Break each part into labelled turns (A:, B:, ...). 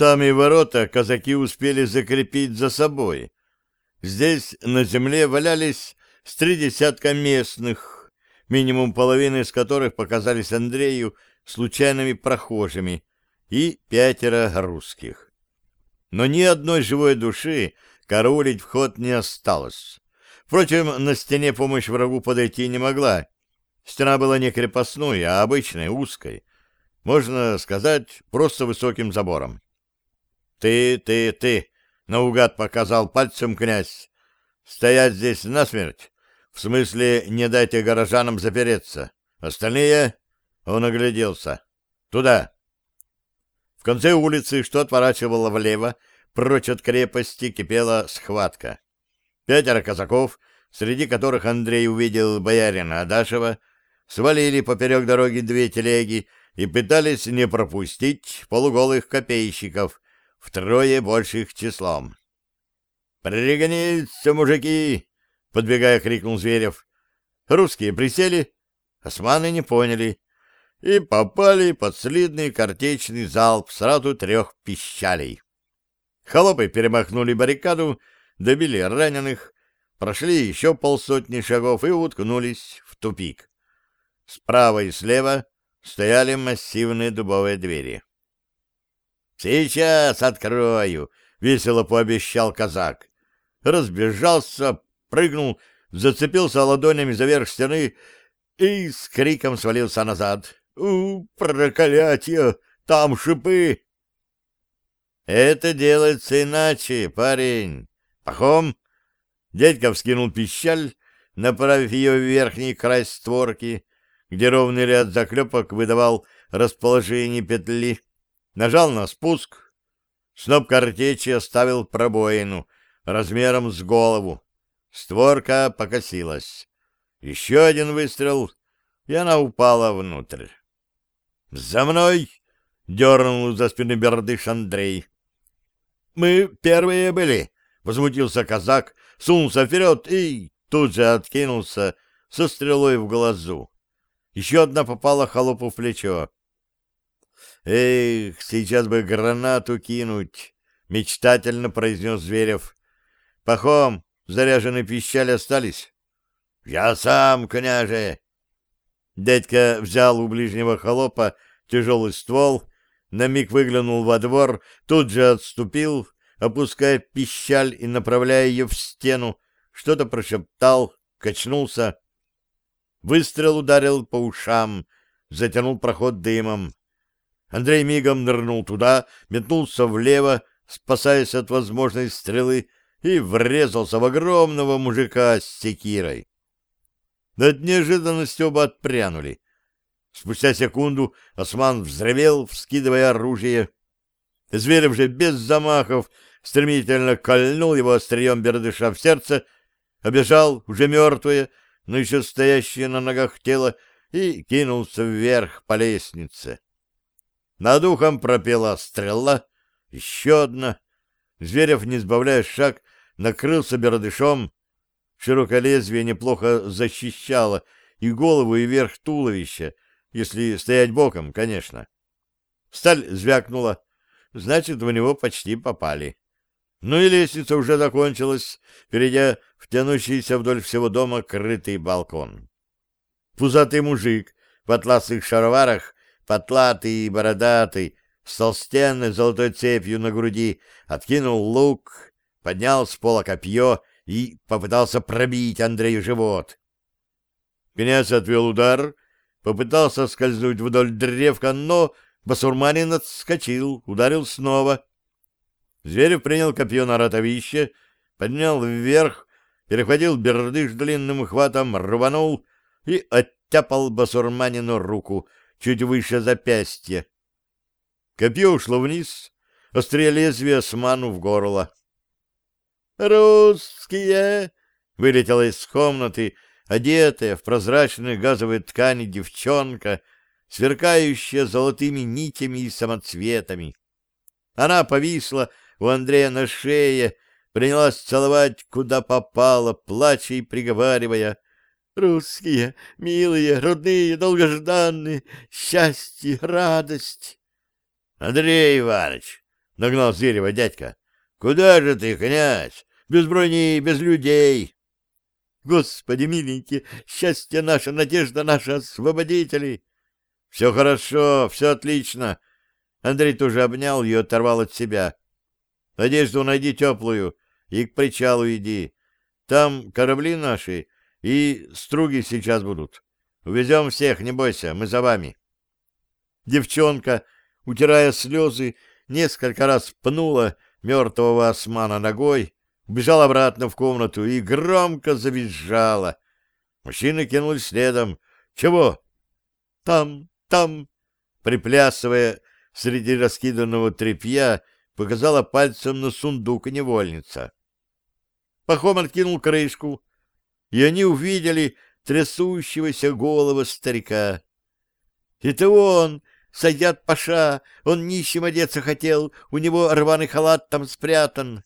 A: Сами ворота казаки успели закрепить за собой. Здесь на земле валялись с три десятка местных, минимум половины из которых показались Андрею случайными прохожими, и пятеро русских. Но ни одной живой души караулить вход не осталось. Впрочем, на стене помощь врагу подойти не могла. Стена была не крепостной, а обычной, узкой. Можно сказать, просто высоким забором. «Ты, ты, ты!» — наугад показал пальцем князь. «Стоять здесь насмерть? В смысле, не дайте горожанам запереться. Остальные...» — он огляделся. «Туда!» В конце улицы, что отворачивало влево, прочь от крепости, кипела схватка. Пятеро казаков, среди которых Андрей увидел боярина Адашева, свалили поперек дороги две телеги и пытались не пропустить полуголых копейщиков, втрое больших числом. «Пригониться, мужики!» — подбегая, крикнул Зверев. Русские присели, османы не поняли и попали под слитный картечный залп сразу трех пищалей. Холопы перемахнули баррикаду, добили раненых, прошли еще полсотни шагов и уткнулись в тупик. Справа и слева стояли массивные дубовые двери. «Сейчас открою!» — весело пообещал казак. Разбежался, прыгнул, зацепился ладонями за верх стены и с криком свалился назад. «У, проклятие! Там шипы!» «Это делается иначе, парень. Пахом!» Дядька вскинул пищаль, направив ее в верхний край створки, где ровный ряд заклепок выдавал расположение петли нажал на спуск. Сноп картечи оставил пробоину размером с голову. Створка покосилась. Еще один выстрел, и она упала внутрь. «За мной!» — дернул за спины бердыш Андрей. «Мы первые были!» — возмутился казак, сунулся вперед и тут же откинулся со стрелой в глазу. Еще одна попала холопу в плечо. «Эх, сейчас бы гранату кинуть!» — мечтательно произнес Зверев. «Пахом, заряженные пищали остались?» «Я сам, княже!» Дядька взял у ближнего холопа тяжелый ствол, на миг выглянул во двор, тут же отступил, опуская пищаль и направляя ее в стену, что-то прошептал, качнулся. Выстрел ударил по ушам, затянул проход дымом. Андрей мигом нырнул туда, метнулся влево, спасаясь от возможной стрелы, и врезался в огромного мужика с секирой. От неожиданности оба отпрянули. Спустя секунду осман взревел, вскидывая оружие. Зверев же без замахов стремительно кольнул его острием бердыша в сердце, обежал уже мертвое, но еще стоящее на ногах тело, и кинулся вверх по лестнице. Над ухом пропела стрела, еще одна. Зверев, не сбавляя шаг, накрылся бердышом. Широкое лезвие неплохо защищало и голову, и верх туловища, если стоять боком, конечно. Сталь звякнула, значит, в него почти попали. Ну и лестница уже закончилась, перейдя в тянущийся вдоль всего дома крытый балкон. Пузатый мужик в атласных шароварах потлатый и бородатый, с толстенной золотой цепью на груди, откинул лук, поднял с пола копье и попытался пробить Андрею живот. Князь отвел удар, попытался скользнуть вдоль древка, но басурманин отскочил, ударил снова. Зверев принял копье на ротовище, поднял вверх, перехватил бердыш длинным хватом, рванул и оттяпал басурманину руку — чуть выше запястья. Копье ушло вниз, острее лезвия осману в горло. «Русские!» — вылетела из комнаты, одетая в прозрачные газовые ткани девчонка, сверкающая золотыми нитями и самоцветами. Она повисла у Андрея на шее, принялась целовать, куда попало, плача и приговаривая — Русские, милые, родные, долгожданные, счастье, радость. Андрей Иванович, нагнал Зверева дядька. Куда же ты, князь? Без брони, без людей.
B: Господи, миленький, счастье наше, надежда наша, освободители.
A: Все хорошо, все отлично. Андрей тоже обнял ее, оторвал от себя. Одежду найди теплую и к причалу иди. Там корабли наши и струги сейчас будут. Увезем всех, не бойся, мы за вами.
B: Девчонка, утирая слезы, несколько раз пнула мертвого османа ногой, убежала обратно в комнату и громко завизжала. Мужчины кинулись следом. «Чего?» «Там, там!» Приплясывая среди раскиданного тряпья, показала пальцем на сундук невольница. Пахом откинул крышку, и они увидели трясущегося голого старика. «Это он, Садят Паша, он нищим одеться хотел, у него рваный халат там спрятан».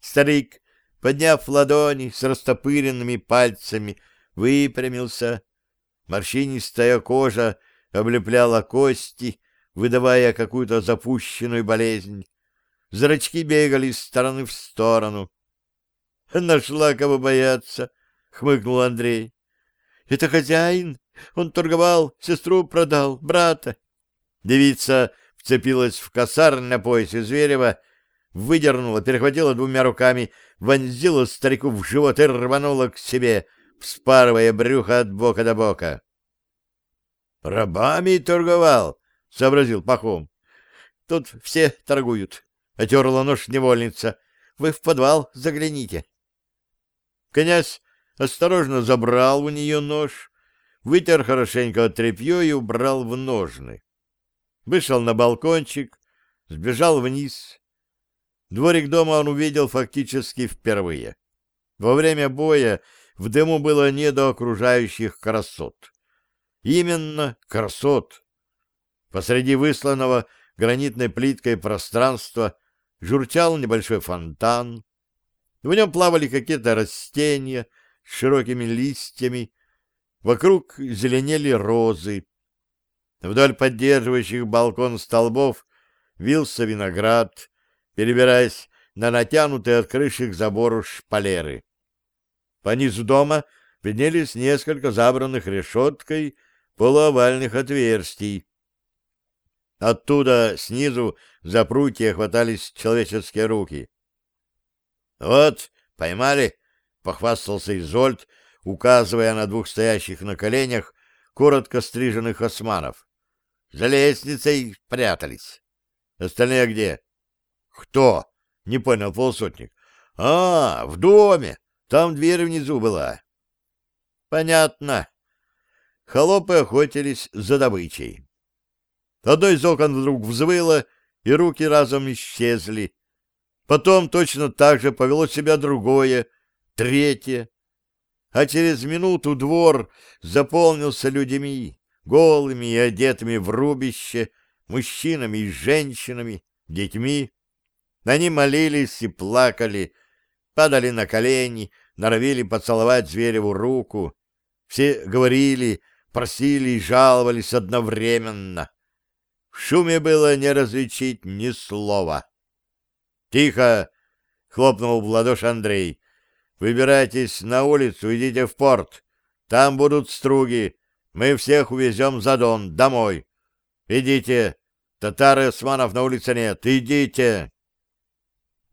B: Старик, подняв ладони с растопыренными пальцами, выпрямился. Морщинистая кожа облепляла кости, выдавая какую-то запущенную болезнь. Зрачки бегали из стороны в сторону. «Нашла кого бояться», — хмыкнул Андрей. «Это хозяин? Он торговал, сестру продал, брата». Девица вцепилась в косарь на поясе Зверева, выдернула, перехватила двумя руками, вонзила старику в живот и рванула к себе, вспарывая брюхо от бока до бока. «Рабами торговал», — сообразил Пахом. «Тут все торгуют», — отерла нож невольница. «Вы в подвал загляните». Князь осторожно забрал у нее нож, вытер хорошенько от тряпье и убрал в ножны. Вышел на балкончик, сбежал вниз. Дворик дома он увидел фактически впервые. Во время боя в дыму было не до окружающих красот. Именно красот. Посреди высланного гранитной плиткой пространства журчал небольшой фонтан, в нем плавали какие-то растения с широкими листьями, вокруг зеленели розы. Вдоль поддерживающих балкон столбов вился виноград, перебираясь на натянутые от крыши к забору шпалеры. По низу дома виднелись несколько забранных решеткой полуовальных отверстий. Оттуда снизу за прутья хватались человеческие руки. «Вот, поймали!» — похвастался Изольд, указывая на двух стоящих на коленях коротко стриженных османов. «За лестницей прятались. Остальные где?» «Кто?» — не понял полсотник. «А, в доме. Там дверь внизу была». «Понятно». Холопы охотились за добычей. Одно из окон вдруг взвыло, и руки разом исчезли. Потом точно так же повело себя другое, третье. А через минуту двор заполнился людьми, голыми и одетыми в рубище, мужчинами и женщинами, детьми. Они молились и плакали, падали на колени, норовили поцеловать звереву руку. Все говорили, просили и жаловались одновременно. В шуме было не различить ни слова. «Тихо!» — хлопнул в ладоши Андрей. «Выбирайтесь на улицу, идите в порт. Там будут струги. Мы всех увезем за Дон, домой. Идите. Татары османов на улице нет. Идите!»